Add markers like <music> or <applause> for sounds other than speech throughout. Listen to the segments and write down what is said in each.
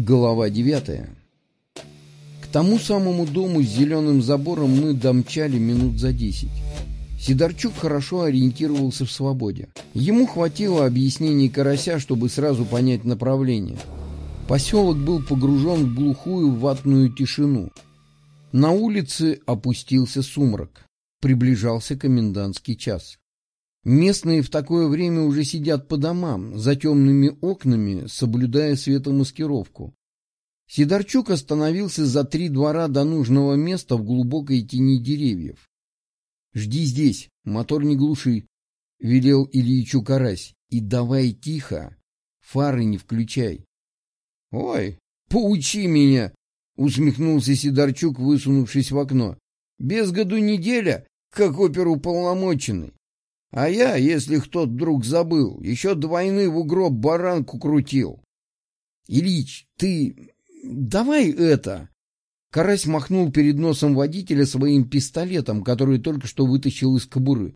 Глава девятая. К тому самому дому с зеленым забором мы домчали минут за десять. Сидорчук хорошо ориентировался в свободе. Ему хватило объяснений карася, чтобы сразу понять направление. Поселок был погружен в глухую ватную тишину. На улице опустился сумрак. Приближался комендантский час. Местные в такое время уже сидят по домам, за темными окнами, соблюдая светомаскировку. Сидорчук остановился за три двора до нужного места в глубокой тени деревьев. — Жди здесь, мотор не глуши, — велел Ильичу Карась. — И давай тихо, фары не включай. — Ой, поучи меня! — усмехнулся Сидорчук, высунувшись в окно. — Без году неделя, как оперуполномоченный. А я, если кто-то вдруг забыл, еще до войны в угроб баранку крутил. Ильич, ты... давай это... Карась махнул перед носом водителя своим пистолетом, который только что вытащил из кобуры.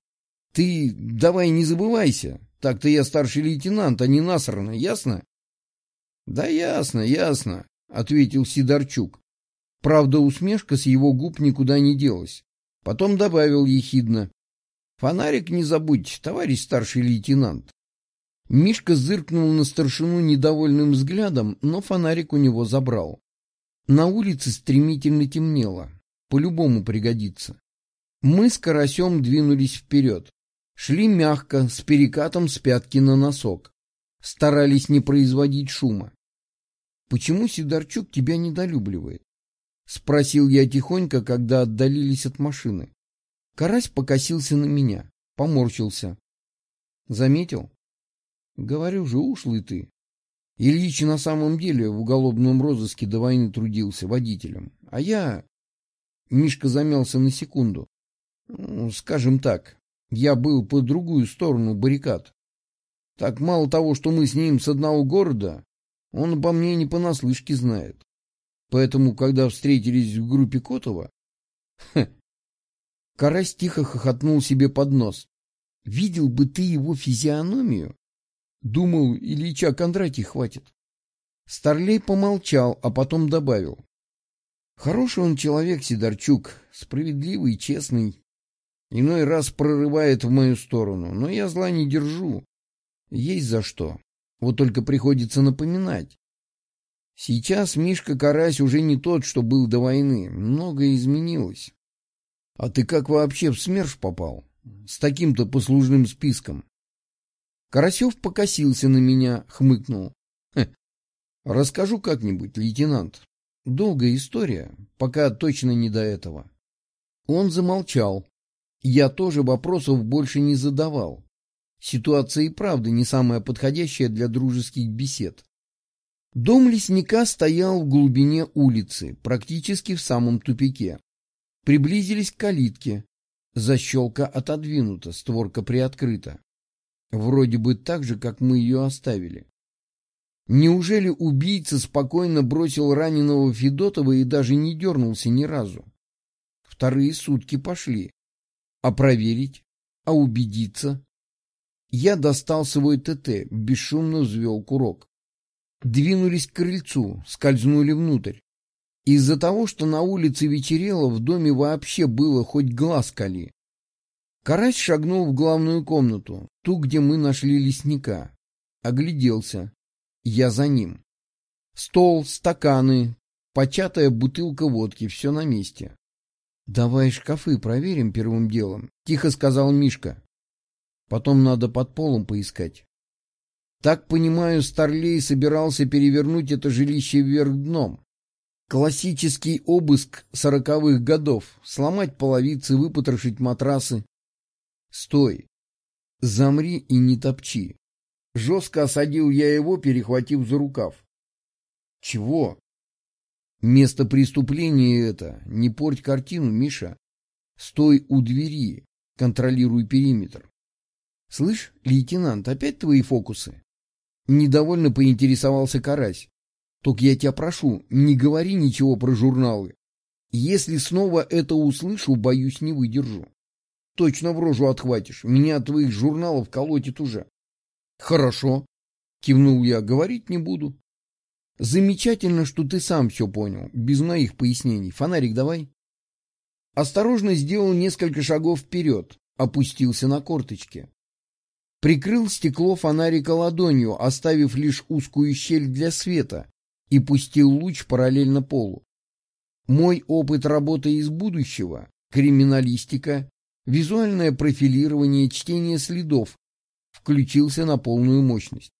Ты давай не забывайся. Так-то я старший лейтенант, а не насрано, ясно? Да ясно, ясно, ответил Сидорчук. Правда, усмешка с его губ никуда не делась. Потом добавил ехидно. Фонарик не забудь, товарищ старший лейтенант. Мишка зыркнул на старшину недовольным взглядом, но фонарик у него забрал. На улице стремительно темнело. По-любому пригодится. Мы с карасем двинулись вперед. Шли мягко, с перекатом с пятки на носок. Старались не производить шума. «Почему Сидорчук тебя недолюбливает?» — спросил я тихонько, когда отдалились от машины. Карась покосился на меня, поморщился. Заметил? Говорю же, ушлый ты. Ильич на самом деле в уголовном розыске до войны трудился водителем. А я... Мишка замялся на секунду. Ну, скажем так, я был по другую сторону баррикад. Так мало того, что мы с ним с одного города, он обо мне не понаслышке знает. Поэтому, когда встретились в группе Котова, <laughs> Карась тихо хохотнул себе под нос. Видел бы ты его физиономию? Думал, Ильича Кондратий хватит. Старлей помолчал, а потом добавил. Хороший он человек, Сидорчук, справедливый, честный. Иной раз прорывает в мою сторону, но я зла не держу. Есть за что. Вот только приходится напоминать. Сейчас Мишка Карась уже не тот, что был до войны. Многое изменилось. А ты как вообще в СМЕРШ попал? С таким-то послужным списком. Карасев покосился на меня, хмыкнул. Расскажу как-нибудь, лейтенант. Долгая история, пока точно не до этого. Он замолчал. Я тоже вопросов больше не задавал. Ситуация и правда не самая подходящая для дружеских бесед. Дом лесника стоял в глубине улицы, практически в самом тупике. Приблизились к калитке. Защелка отодвинута, створка приоткрыта. Вроде бы так же, как мы ее оставили. Неужели убийца спокойно бросил раненого Федотова и даже не дернулся ни разу? Вторые сутки пошли. А проверить? А убедиться? Я достал свой ТТ, бесшумно взвел курок. Двинулись к крыльцу, скользнули внутрь. Из-за того, что на улице вечерело, в доме вообще было хоть глаз кали. Карась шагнул в главную комнату, ту, где мы нашли лесника. Огляделся. Я за ним. Стол, стаканы, початая бутылка водки, все на месте. — Давай шкафы проверим первым делом, — тихо сказал Мишка. Потом надо под полом поискать. Так, понимаю, Старлей собирался перевернуть это жилище вверх дном. Классический обыск сороковых годов. Сломать половицы, выпотрошить матрасы. Стой. Замри и не топчи. Жестко осадил я его, перехватив за рукав. Чего? Место преступления это. Не порть картину, Миша. Стой у двери. Контролируй периметр. Слышь, лейтенант, опять твои фокусы? Недовольно поинтересовался Карась. Только я тебя прошу, не говори ничего про журналы. Если снова это услышу, боюсь, не выдержу. Точно в рожу отхватишь. Меня от твоих журналов колотит уже. Хорошо, кивнул я, говорить не буду. Замечательно, что ты сам все понял, без моих пояснений. Фонарик давай. Осторожно сделал несколько шагов вперед, опустился на корточки. Прикрыл стекло фонарика ладонью, оставив лишь узкую щель для света, и пустил луч параллельно полу. Мой опыт работы из будущего, криминалистика, визуальное профилирование, чтение следов включился на полную мощность.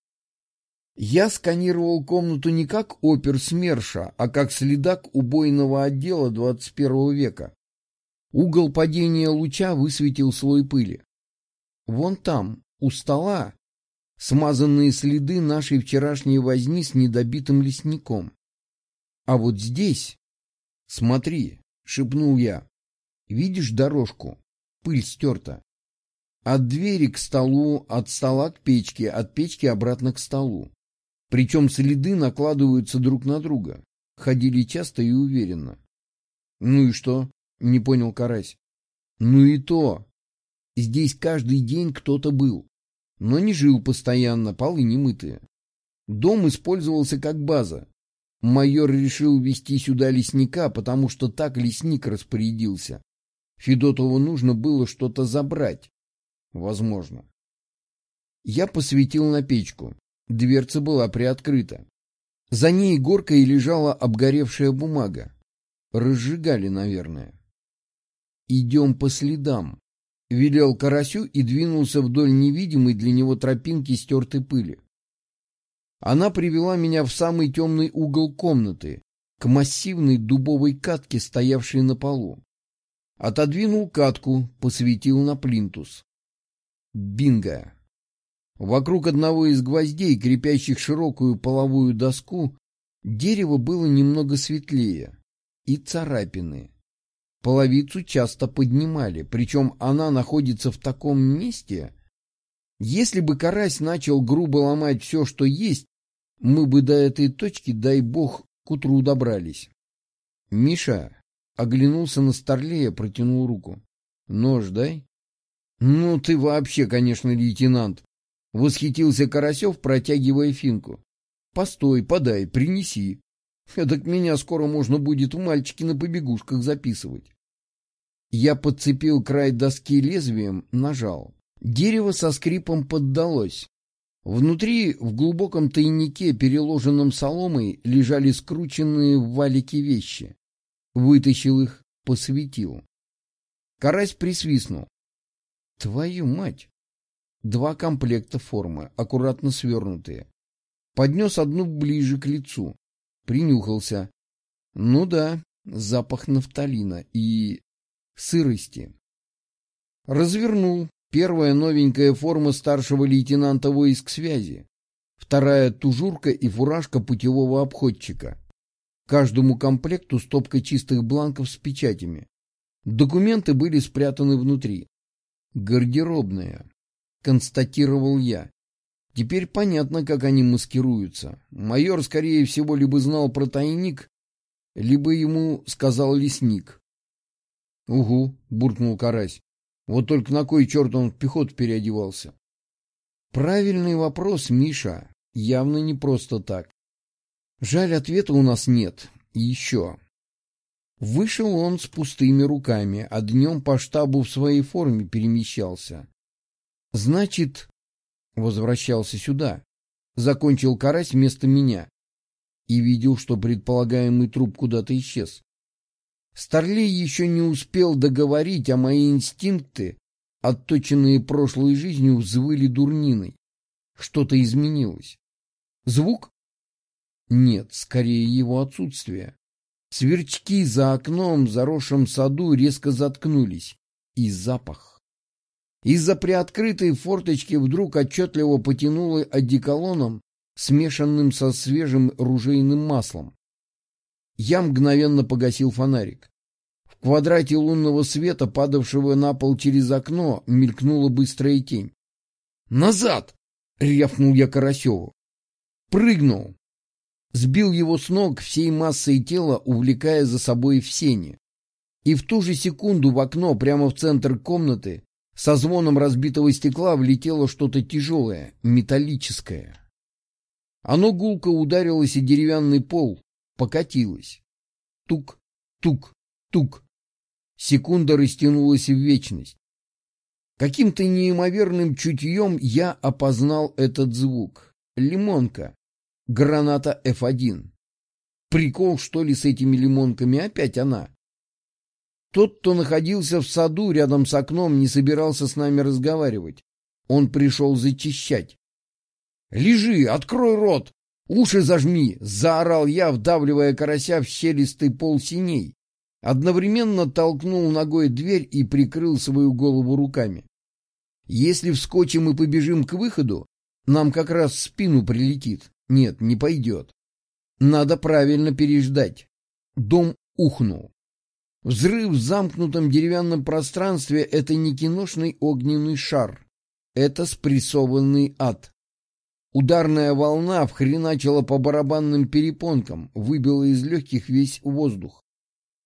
Я сканировал комнату не как опер СМЕРШа, а как следак убойного отдела 21 века. Угол падения луча высветил слой пыли. Вон там, у стола, смазанные следы нашей вчерашней возни с недобитым лесником. А вот здесь... Смотри, — шепнул я. Видишь дорожку? Пыль стерта. От двери к столу, от стола к печке, от печки обратно к столу. Причем следы накладываются друг на друга. Ходили часто и уверенно. — Ну и что? — не понял Карась. — Ну и то. Здесь каждый день кто-то был. Но не жил постоянно, полы не мытые. Дом использовался как база. Майор решил вести сюда лесника, потому что так лесник распорядился. Федотову нужно было что-то забрать. Возможно. Я посветил на печку. Дверца была приоткрыта. За ней горкой лежала обгоревшая бумага. Разжигали, наверное. «Идем по следам», — велел Карасю и двинулся вдоль невидимой для него тропинки стертой пыли. Она привела меня в самый темный угол комнаты, к массивной дубовой катке, стоявшей на полу. Отодвинул катку, посветил на плинтус. Бинго! Вокруг одного из гвоздей, крепящих широкую половую доску, дерево было немного светлее и царапины. Половицу часто поднимали, причем она находится в таком месте. Если бы карась начал грубо ломать все, что есть, мы бы до этой точки, дай бог, к утру добрались. Миша оглянулся на Старлея, протянул руку. Нож дай. Ну ты вообще, конечно, лейтенант. — восхитился Карасев, протягивая финку. — Постой, подай, принеси. Эдак меня скоро можно будет в мальчики на побегушках записывать. Я подцепил край доски лезвием, нажал. Дерево со скрипом поддалось. Внутри, в глубоком тайнике, переложенном соломой, лежали скрученные в валике вещи. Вытащил их, посветил. Карась присвистнул. — Твою мать! Два комплекта формы, аккуратно свернутые. Поднес одну ближе к лицу. Принюхался. Ну да, запах нафталина и... сырости. Развернул. Первая новенькая форма старшего лейтенанта войск связи. Вторая тужурка и фуражка путевого обходчика. Каждому комплекту стопка чистых бланков с печатями. Документы были спрятаны внутри. Гардеробная констатировал я. Теперь понятно, как они маскируются. Майор, скорее всего, либо знал про тайник, либо ему сказал лесник. — Угу, — буркнул Карась. — Вот только на кой черт он в пехоту переодевался? — Правильный вопрос, Миша. Явно не просто так. Жаль, ответа у нас нет. И еще. Вышел он с пустыми руками, а днем по штабу в своей форме перемещался. Значит, возвращался сюда. Закончил карась вместо меня. И видел, что предполагаемый труп куда-то исчез. Старлей еще не успел договорить, а мои инстинкты, отточенные прошлой жизнью, взвыли дурниной. Что-то изменилось. Звук? Нет, скорее его отсутствие. Сверчки за окном заросшем саду резко заткнулись. И запах. Из-за приоткрытой форточки вдруг отчетливо потянуло одеколоном, смешанным со свежим ружейным маслом. Я мгновенно погасил фонарик. В квадрате лунного света, падавшего на пол через окно, мелькнула быстрая тень. «Назад!» — рявкнул я Карасеву. Прыгнул. Сбил его с ног всей массой тела, увлекая за собой в сене. И в ту же секунду в окно, прямо в центр комнаты, со звоном разбитого стекла влетело что-то тяжелое, металлическое. Оно гулко ударилось и деревянный пол, покатилось. Тук, тук, тук. Секунда растянулась в вечность. Каким-то неимоверным чутьем я опознал этот звук. Лимонка. Граната F1. Прикол, что ли, с этими лимонками? Опять она. Тот, кто находился в саду рядом с окном, не собирался с нами разговаривать. Он пришел зачищать. «Лежи! Открой рот! Уши зажми!» — заорал я, вдавливая карася в щелистый пол синей. Одновременно толкнул ногой дверь и прикрыл свою голову руками. «Если вскочим и побежим к выходу, нам как раз в спину прилетит. Нет, не пойдет. Надо правильно переждать». Дом ухнул. Взрыв в замкнутом деревянном пространстве — это не киношный огненный шар. Это спрессованный ад. Ударная волна вхреначила по барабанным перепонкам, выбила из легких весь воздух.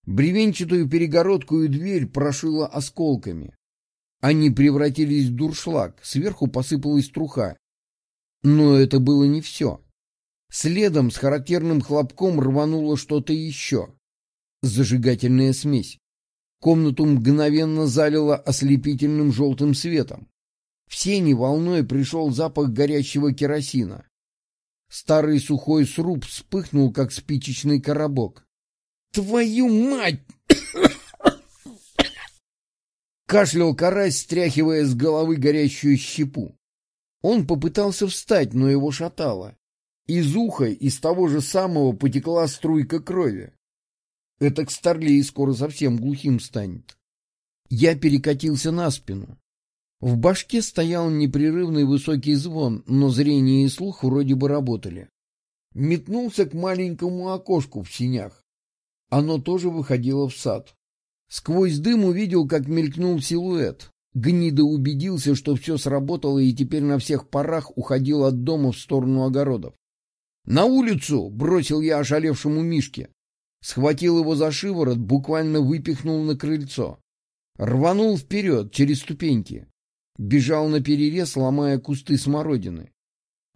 Бревенчатую перегородку и дверь прошила осколками. Они превратились в дуршлаг, сверху посыпалась труха. Но это было не все. Следом с характерным хлопком рвануло что-то еще зажигательная смесь. Комнату мгновенно залило ослепительным желтым светом. В сене волной пришел запах горящего керосина. Старый сухой сруб вспыхнул, как спичечный коробок. «Твою мать!» <coughs> Кашлял карась, стряхивая с головы горящую щепу. Он попытался встать, но его шатало. Из уха из того же самого потекла струйка крови. Это к Старлей скоро совсем глухим станет. Я перекатился на спину. В башке стоял непрерывный высокий звон, но зрение и слух вроде бы работали. Метнулся к маленькому окошку в синях. Оно тоже выходило в сад. Сквозь дым увидел, как мелькнул силуэт. Гнида убедился, что все сработало и теперь на всех парах уходил от дома в сторону огородов. «На улицу!» — бросил я ошалевшему Мишке. Схватил его за шиворот, буквально выпихнул на крыльцо. Рванул вперед, через ступеньки. Бежал на перерез, ломая кусты смородины.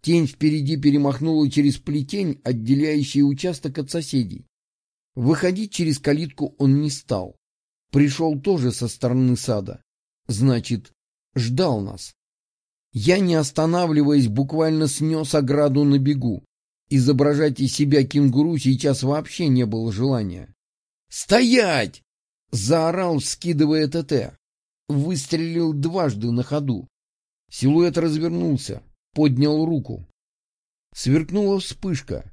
Тень впереди перемахнула через плетень, отделяющий участок от соседей. Выходить через калитку он не стал. Пришел тоже со стороны сада. Значит, ждал нас. Я, не останавливаясь, буквально снес ограду на бегу. Изображать из себя кенгуру сейчас вообще не было желания. «Стоять!» — заорал, скидывая ТТ. Выстрелил дважды на ходу. Силуэт развернулся, поднял руку. Сверкнула вспышка.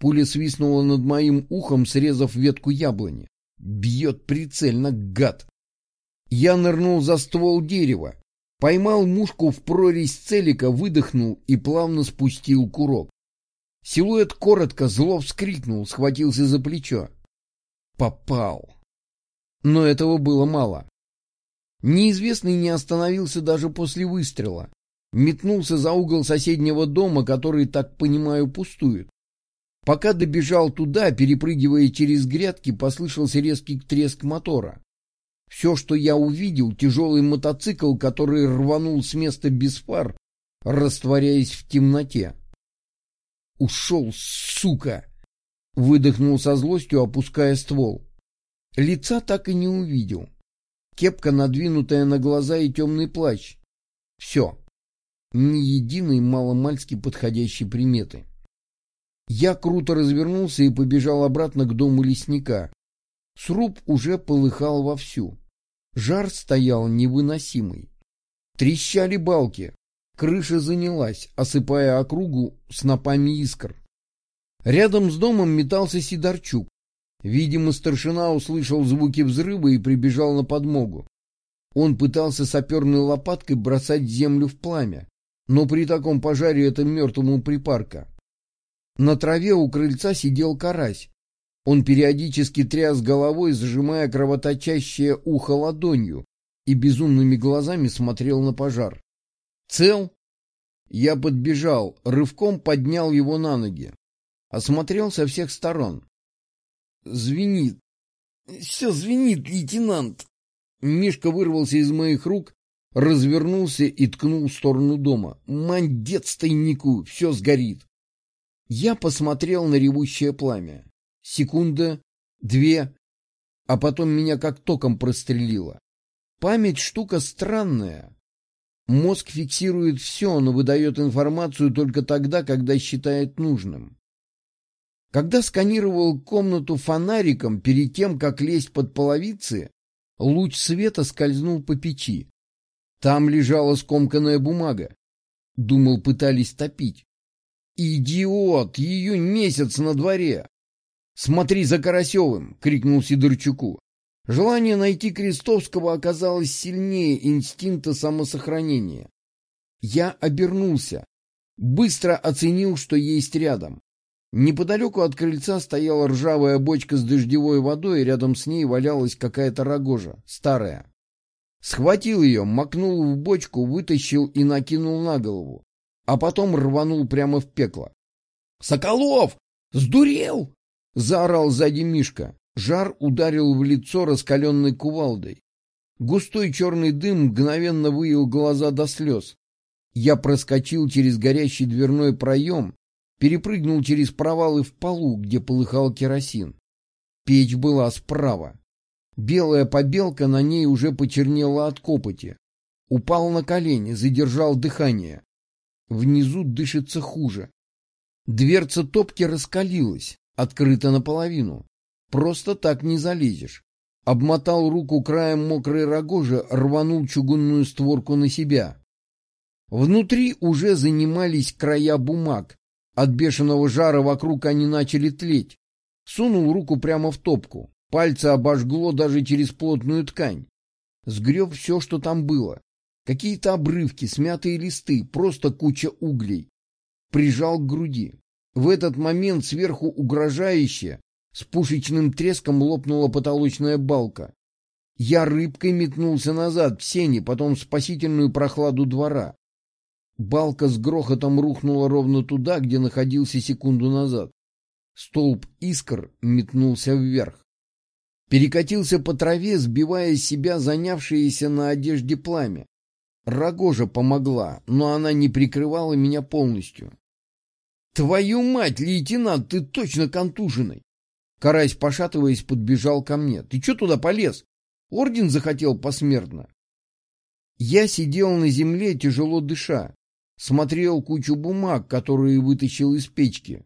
Пуля свистнула над моим ухом, срезав ветку яблони. Бьет прицельно, гад. Я нырнул за ствол дерева, поймал мушку в прорезь целика, выдохнул и плавно спустил курок. Силуэт коротко зло вскрикнул, схватился за плечо. Попал. Но этого было мало. Неизвестный не остановился даже после выстрела. Метнулся за угол соседнего дома, который, так понимаю, пустует. Пока добежал туда, перепрыгивая через грядки, послышался резкий треск мотора. Все, что я увидел, тяжелый мотоцикл, который рванул с места без фар, растворяясь в темноте. Ушел, сука! Выдохнул со злостью, опуская ствол. Лица так и не увидел. Кепка, надвинутая на глаза и темный плащ. Все. Ни единой маломальски подходящей приметы. Я круто развернулся и побежал обратно к дому лесника. Сруб уже полыхал вовсю. Жар стоял невыносимый. Трещали балки, Крыша занялась, осыпая округу снопами искр. Рядом с домом метался Сидорчук. Видимо, старшина услышал звуки взрыва и прибежал на подмогу. Он пытался саперной лопаткой бросать землю в пламя, но при таком пожаре это мертвому припарка. На траве у крыльца сидел карась. Он периодически тряс головой, зажимая кровоточащее ухо ладонью, и безумными глазами смотрел на пожар. Цел? Я подбежал, рывком поднял его на ноги. Осмотрел со всех сторон. Звенит. Все звенит, лейтенант. Мишка вырвался из моих рук, развернулся и ткнул в сторону дома. Мандец тайнику, все сгорит. Я посмотрел на ревущее пламя. Секунда, две, а потом меня как током прострелило. Память штука странная. Мозг фиксирует все, но выдает информацию только тогда, когда считает нужным. Когда сканировал комнату фонариком перед тем, как лезть под половицы, луч света скользнул по печи. Там лежала скомканная бумага. Думал, пытались топить. «Идиот! Ее месяц на дворе!» «Смотри за Карасевым!» — крикнул Сидорчуку. Желание найти Крестовского оказалось сильнее инстинкта самосохранения. Я обернулся, быстро оценил, что есть рядом. Неподалеку от крыльца стояла ржавая бочка с дождевой водой, и рядом с ней валялась какая-то рогожа, старая. Схватил ее, макнул в бочку, вытащил и накинул на голову а потом рванул прямо в пекло. «Соколов! Сдурел!» — заорал сзади Мишка. Жар ударил в лицо раскаленной кувалдой. Густой черный дым мгновенно выел глаза до слез. Я проскочил через горящий дверной проем, перепрыгнул через провалы в полу, где полыхал керосин. Печь была справа. Белая побелка на ней уже почернела от копоти. Упал на колени, задержал дыхание. Внизу дышится хуже. Дверца топки раскалилась, открыта наполовину. Просто так не залезешь. Обмотал руку краем мокрой рогожи, рванул чугунную створку на себя. Внутри уже занимались края бумаг. От бешеного жара вокруг они начали тлеть. Сунул руку прямо в топку. Пальцы обожгло даже через плотную ткань. Сгреб все, что там было. Какие-то обрывки, смятые листы, просто куча углей. Прижал к груди. В этот момент сверху угрожающе, с пушечным треском лопнула потолочная балка. Я рыбкой метнулся назад в сени, потом в спасительную прохладу двора. Балка с грохотом рухнула ровно туда, где находился секунду назад. Столб искр метнулся вверх. Перекатился по траве, сбивая с себя занявшееся на одежде пламя. Рогожа помогла, но она не прикрывала меня полностью. «Твою мать, лейтенант, ты точно контуженный!» Карась, пошатываясь, подбежал ко мне. «Ты что туда полез? Орден захотел посмертно?» Я сидел на земле, тяжело дыша, смотрел кучу бумаг, которые вытащил из печки.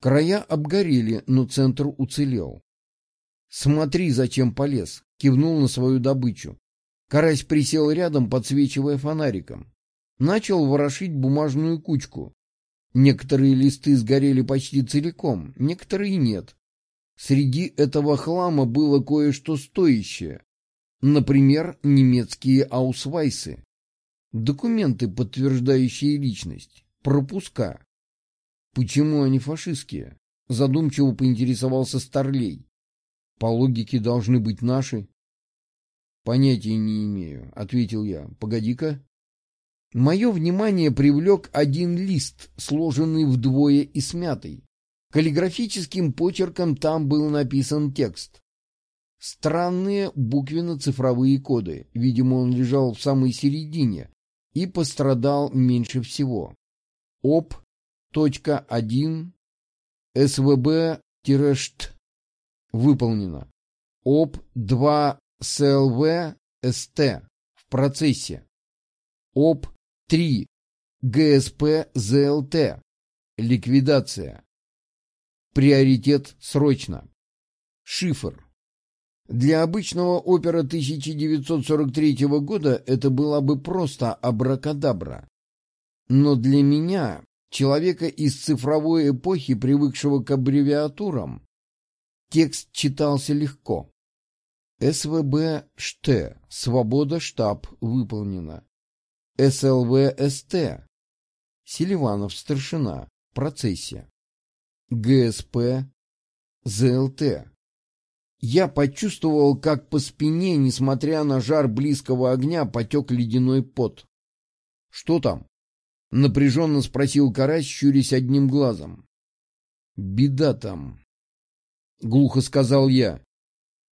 Края обгорели, но центр уцелел. «Смотри, зачем полез!» — кивнул на свою добычу. Карась присел рядом, подсвечивая фонариком. Начал ворошить бумажную кучку. Некоторые листы сгорели почти целиком, некоторые нет. Среди этого хлама было кое-что стоящее. Например, немецкие аусвайсы. Документы, подтверждающие личность. Пропуска. Почему они фашистские? Задумчиво поинтересовался Старлей. По логике должны быть наши. «Понятия не имею», — ответил я. «Погоди-ка». Мое внимание привлек один лист, сложенный вдвое и смятый. Каллиграфическим почерком там был написан текст. Странные буквенно-цифровые коды. Видимо, он лежал в самой середине и пострадал меньше всего. ОП.1 СВБ-ШТ выполнено. ОП-2 СЛВ СТ в процессе. ОП-3 ГСП ЗЛТ. Ликвидация. Приоритет срочно. Шифр. Для обычного опера 1943 года это была бы просто абракадабра. Но для меня, человека из цифровой эпохи, привыкшего к аббревиатурам, текст читался легко. СВБ ШТ. Свобода штаб. Выполнено. СЛВ СТ. Селиванов старшина. Процессе. ГСП. ЗЛТ. Я почувствовал, как по спине, несмотря на жар близкого огня, потек ледяной пот. — Что там? — напряженно спросил Карась, щурясь одним глазом. — Беда там, — глухо сказал я.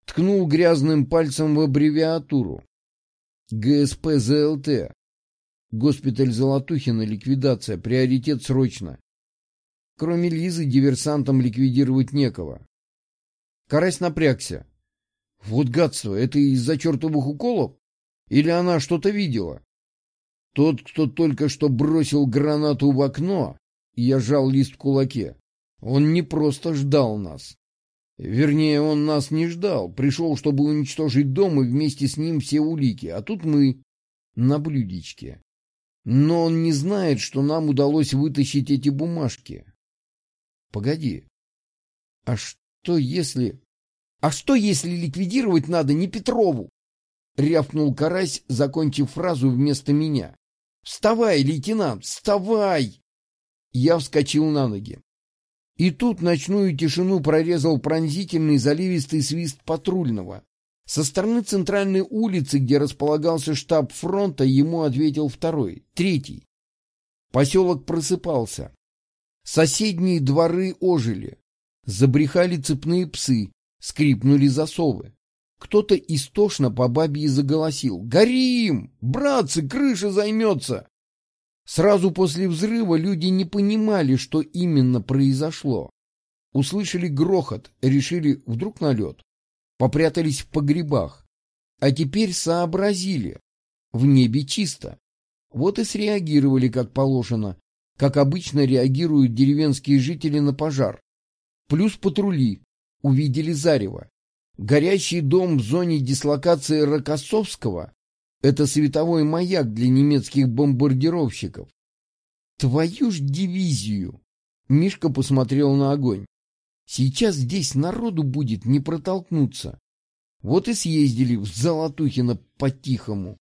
Ткнул грязным пальцем в аббревиатуру. ГСП ЗЛТ. Госпиталь Золотухина, ликвидация, приоритет срочно. Кроме Лизы, диверсантам ликвидировать некого. Карась напрягся. Вот гадство, это из-за чертовых уколов? Или она что-то видела? Тот, кто только что бросил гранату в окно, я жал лист в кулаке, он не просто ждал нас. Вернее, он нас не ждал, пришел, чтобы уничтожить дом и вместе с ним все улики, а тут мы на блюдечке. Но он не знает, что нам удалось вытащить эти бумажки. Погоди. А что если... А что если ликвидировать надо не Петрову? Рявкнул Карась, закончив фразу вместо меня. «Вставай, лейтенант, вставай!» Я вскочил на ноги. И тут ночную тишину прорезал пронзительный заливистый свист патрульного. Со стороны центральной улицы, где располагался штаб фронта, ему ответил второй, третий. Поселок просыпался. Соседние дворы ожили. Забрехали цепные псы, скрипнули засовы. Кто-то истошно по бабье заголосил. «Горим! Братцы, крыша займется!» Сразу после взрыва люди не понимали, что именно произошло. Услышали грохот, решили вдруг налет. Попрятались в погребах. А теперь сообразили. В небе чисто. Вот и среагировали как положено, как обычно реагируют деревенские жители на пожар. Плюс патрули. Увидели зарево. Горящий дом в зоне дислокации Рокоссовского — это световой маяк для немецких бомбардировщиков. Твою ж дивизию! Мишка посмотрел на огонь. Сейчас здесь народу будет не протолкнуться. Вот и съездили в Золотухино по-тихому.